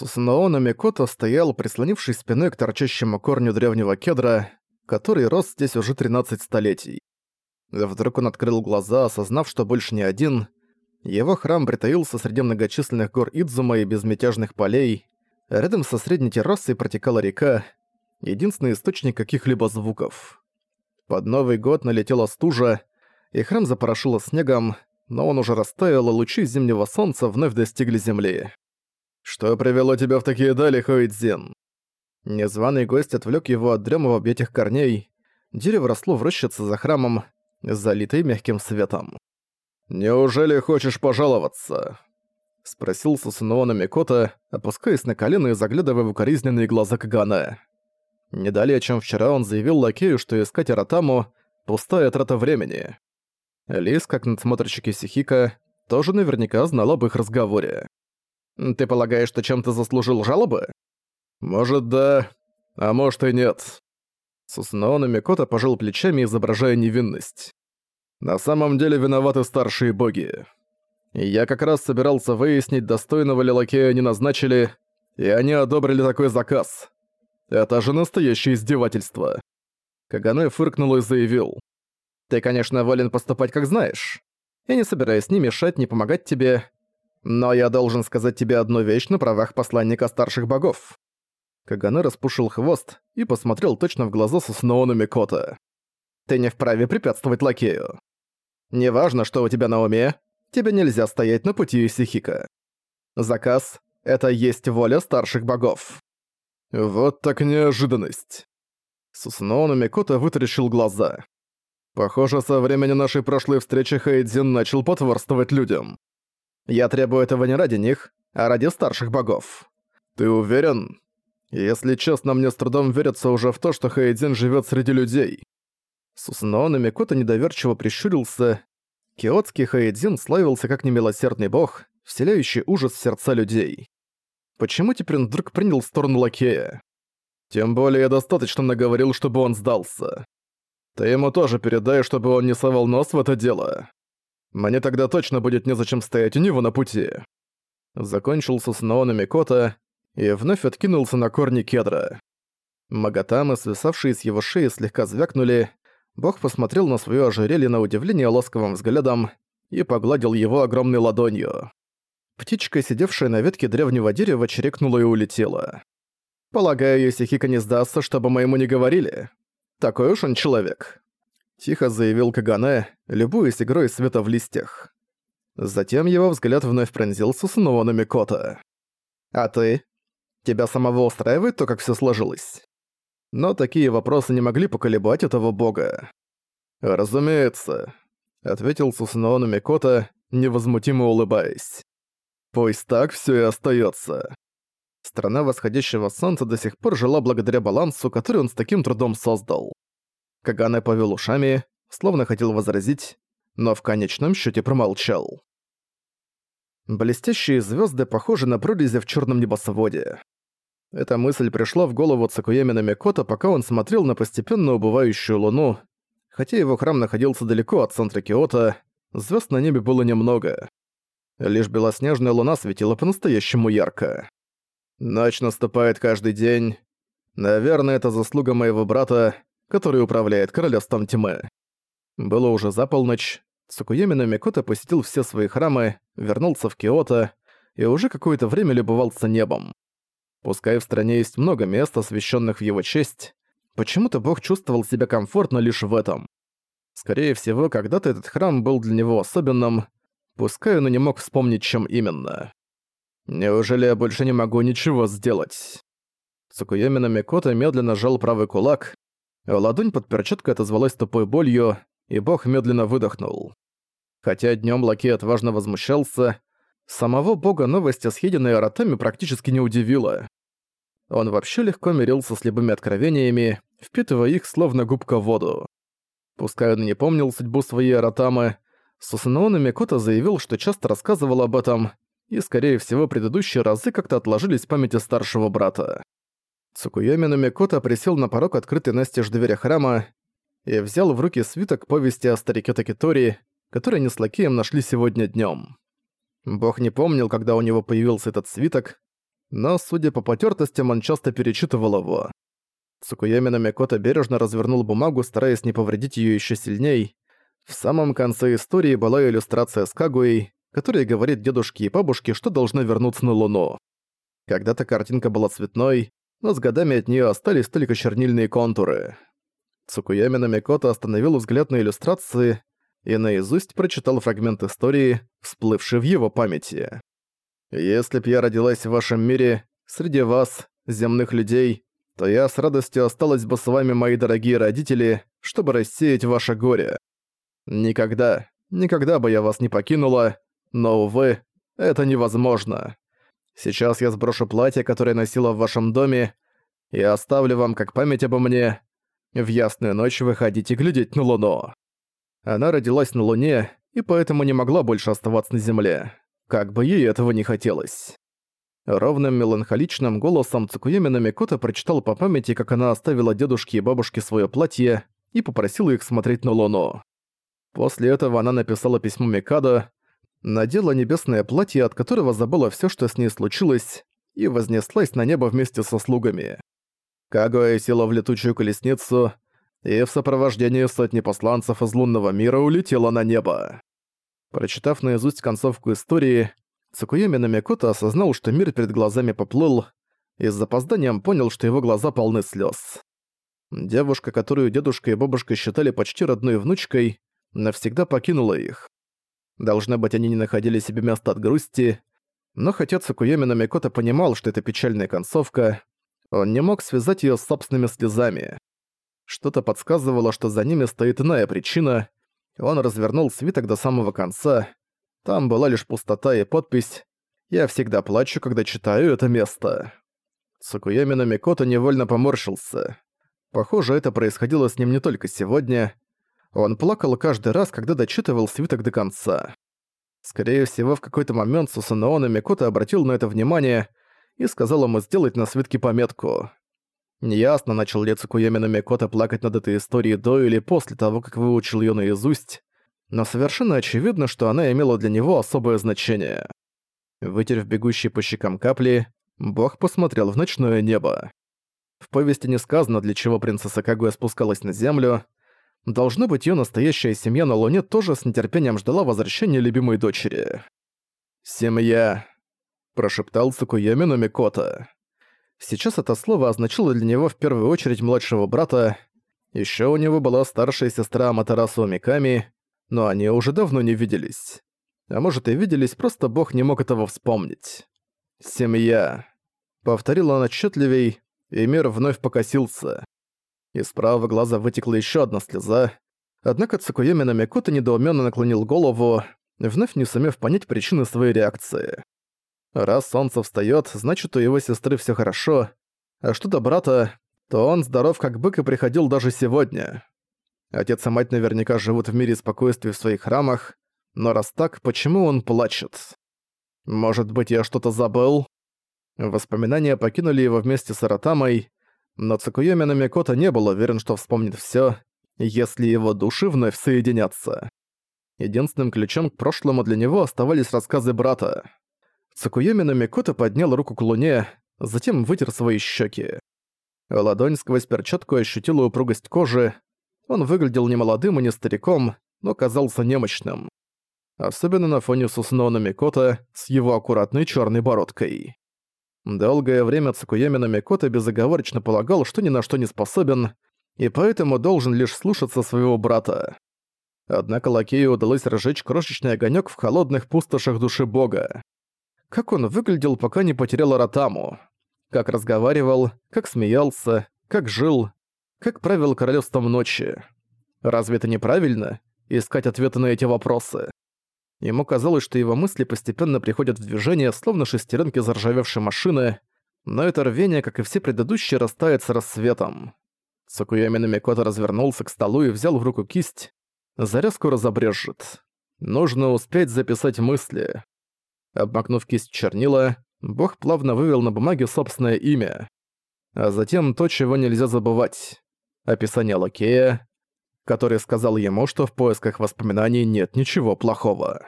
Сусанаона Микото стоял, прислонившись спиной к торчащему корню древнего кедра, который рос здесь уже 13 столетий. Вдруг он открыл глаза, осознав, что больше не один. Его храм притаился среди многочисленных гор Идзума и безмятежных полей. Рядом со средней террасой протекала река, единственный источник каких-либо звуков. Под Новый год налетела стужа, и храм запорошило снегом, но он уже растаял, и лучи зимнего солнца вновь достигли земли. «Что привело тебя в такие дали, Хоидзин?» Незваный гость отвлек его от дрема в объятиях корней. Дерево росло в рощице за храмом, залитой мягким светом. «Неужели хочешь пожаловаться?» Спросил Сусуноона Микота, опускаясь на колено и заглядывая в укоризненные глаза Кагана. Не далее, чем вчера он заявил лакею, что искать Аратаму — пустая трата времени. Лис, как надсмотрщик Сихика, тоже наверняка знал об их разговоре. Ты полагаешь, что чем-то заслужил жалобы? Может, да, а может и нет. Сусунаона Микота пожал плечами, изображая невинность. На самом деле виноваты старшие боги. Я как раз собирался выяснить, достойного ли лакея они назначили, и они одобрили такой заказ. Это же настоящее издевательство. Кагане фыркнул и заявил. Ты, конечно, волен поступать как знаешь. Я не собираюсь ни мешать, ни помогать тебе, но я должен сказать тебе одну вещь на правах посланника старших богов». Кагане распушил хвост и посмотрел точно в глаза Сусуноону Микота. «Ты не вправе препятствовать лакею. Неважно, что у тебя на уме, тебе нельзя стоять на пути Исихика. Заказ — это есть воля старших богов». «Вот так неожиданность». Сусуноону Микота вытаращил глаза. «Похоже, со времени нашей прошлой встречи Хайдзин начал потворствовать людям. Я требую этого не ради них, а ради старших богов. Ты уверен? Если честно, мне с трудом верится уже в то, что Хайдзин живет среди людей. Сусаноон и Микото недоверчиво прищурился. Киотский Хайдзин славился как немилосердный бог, вселяющий ужас в сердца людей. Почему теперь он вдруг принял сторону лакея? Тем более я достаточно наговорил, чтобы он сдался. Ты ему тоже передай, чтобы он не совал нос в это дело. Мне тогда точно будет незачем стоять у него на пути. Закончился с Наона Микота и вновь откинулся на корни кедра. Магатамы, свисавшие с его шеи, слегка звякнули. Бог посмотрел на своё ожерелье на удивление ласковым взглядом и погладил его огромной ладонью. Птичка, сидевшая на ветке древнего дерева, чирикнула и улетела. «Полагаю, если Хика не сдастся, чтобы мы ему не говорили. Такой уж он человек». Тихо заявил Кагане, любуясь игрой света в листьях. Затем его взгляд вновь пронзился снова на Микота. «А ты? Тебя самого устраивает то, как всё сложилось?» Но такие вопросы не могли поколебать этого бога. «Разумеется», — ответил Сусунаону Микота, невозмутимо улыбаясь. «Пусть так всё и остаётся». Страна восходящего солнца до сих пор жила благодаря балансу, который он с таким трудом создал. Кагане повел ушами, словно хотел возразить, но в конечном счете промолчал. Блестящие звезды похожи на прорези в черном небосводе. Эта мысль пришла в голову Цукуями Намикото, пока он смотрел на постепенно убывающую луну. Хотя его храм находился далеко от центра Киото, звезд на небе было немного. Лишь белоснежная луна светила по-настоящему ярко. Ночь наступает каждый день. Наверное, это заслуга моего брата, который управляет королевством тьмы. Было уже за полночь. Цукуеми Намикото посетил все свои храмы, вернулся в Киото и уже какое-то время любовался небом. Пускай в стране есть много мест, освященных в его честь, почему-то бог чувствовал себя комфортно лишь в этом. Скорее всего, когда-то этот храм был для него особенным, пускай он и не мог вспомнить, чем именно. Неужели я больше не могу ничего сделать? Цукуеми Намикото медленно сжал правый кулак, Ладонь под перчаткой отозвалась тупой болью, и бог медленно выдохнул. Хотя днём Лакей отважно возмущался, самого бога новость о съеденной Аратами практически не удивила. Он вообще легко мирился с любыми откровениями, впитывая их словно губка в воду. Пускай он не помнил судьбу своей Аратамы, Сусаноон Микото заявил, что часто рассказывал об этом, и, скорее всего, предыдущие разы как-то отложились в памяти старшего брата. Цукуями Намикото присел на порог открытой настежь двери храма и взял в руки свиток повести о старике Такитори, который они с Лакеем нашли сегодня днём. Бог не помнил, когда у него появился этот свиток, но, судя по потертостям, он часто перечитывал его. Цукуями Намикото бережно развернул бумагу, стараясь не повредить ее еще сильней. В самом конце истории была иллюстрация с Кагуей, которая говорит дедушке и бабушке, что должна вернуться на Луну. Когда-то картинка была цветной, но с годами от нее остались только чернильные контуры. Цукуями Намикото остановил взгляд на иллюстрации и наизусть прочитал фрагмент истории, всплывший в его памяти. «Если б я родилась в вашем мире, среди вас, земных людей, то я с радостью осталась бы с вами, мои дорогие родители, чтобы рассеять ваше горе. Никогда, никогда бы я вас не покинула, но, увы, это невозможно. Сейчас я сброшу платье, которое носила в вашем доме, и оставлю вам как память обо мне. В ясную ночь выходите глядеть на луну. Она родилась на луне, и поэтому не могла больше оставаться на земле, как бы ей этого не хотелось. Ровным меланхоличным голосом Цукуеми Намикото прочитал по памяти, как она оставила дедушке и бабушке свое платье и попросила их смотреть на луну. После этого она написала письмо Микадо, надела небесное платье, от которого забыла все, что с ней случилось, и вознеслась на небо вместе со слугами. Кагуэ села в летучую колесницу и в сопровождении сотни посланцев из лунного мира улетела на небо. Прочитав наизусть концовку истории, Цукуеми Намикото осознал, что мир перед глазами поплыл, и с запозданием понял, что его глаза полны слез. Девушка, которую дедушка и бабушка считали почти родной внучкой, навсегда покинула их. Должно быть, они не находили себе места от грусти, но хотя Цукуеми Намикото понимал, что это печальная концовка, он не мог связать её с собственными слезами. Что-то подсказывало, что за ними стоит иная причина. Он развернул свиток до самого конца, там была лишь пустота и подпись «Я всегда плачу, когда читаю это место». Сукуями Намикото невольно поморщился. Похоже, это происходило с ним не только сегодня. Он плакал каждый раз, когда дочитывал свиток до конца. Скорее всего, в какой-то момент Сусанао Намикото обратил на это внимание и сказал ему сделать на свитке пометку. Неясно, начал ли Цукуями Намикото плакать над этой историей до или после того, как выучил её наизусть но совершенно очевидно, что она имела для него особое значение. Вытерев бегущие по щекам капли, бог посмотрел в ночное небо. В повести не сказано, для чего принцесса Кагуя спускалась на землю. Должно быть, ее настоящая семья на Луне тоже с нетерпением ждала возвращения любимой дочери. «Семья», – прошептал Цукуями Номикота. Сейчас это слово означало для него в первую очередь младшего брата. Еще у него была старшая сестра Аматерасу Миками, но они уже давно не виделись. А может и виделись, просто бог не мог этого вспомнить. «Семья», — повторил он отчетливей, и мир вновь покосился. Из правого глаза вытекла еще одна слеза, однако Цукуеми Намикото недоуменно наклонил голову, вновь не сумев понять причины своей реакции. Раз солнце встает, значит, у его сестры все хорошо, а что до брата, то он здоров как бык и приходил даже сегодня. Отец и мать наверняка живут в мире спокойствия в своих храмах, но раз так, почему он плачет? Может быть, я что-то забыл? Воспоминания покинули его вместе с Аратамой, но Цукуйоми Намикото не был уверен, что вспомнит всё, если его души вновь соединятся. Единственным ключом к прошлому для него оставались рассказы брата. Цукуйоми Намикото поднял руку к луне, затем вытер свои щеки. Ладонь сквозь перчатку ощутила упругость кожи, он выглядел не молодым и не стариком, но казался немощным. Особенно на фоне Сусуноно Микота с его аккуратной черной бородкой. Долгое время Цукуями Микота безоговорочно полагал, что ни на что не способен, и поэтому должен лишь слушаться своего брата. Однако лакею удалось разжечь крошечный огонек в холодных пустошах души бога. Как он выглядел, пока не потерял Аратаму. Как разговаривал, как смеялся, как жил, как правил королевством ночи. Разве это неправильно? Искать ответы на эти вопросы. Ему казалось, что его мысли постепенно приходят в движение, словно шестеренки заржавевшей машины, но это рвение, как и все предыдущие, растает с рассветом. Сакуями Намикото развернулся к столу и взял в руку кисть. Заря скоро забрежет. Нужно успеть записать мысли. Обмакнув кисть чернила, бог плавно вывел на бумаге собственное имя. А затем то, чего нельзя забывать описание лакея, который сказал ему, что в поисках воспоминаний нет ничего плохого.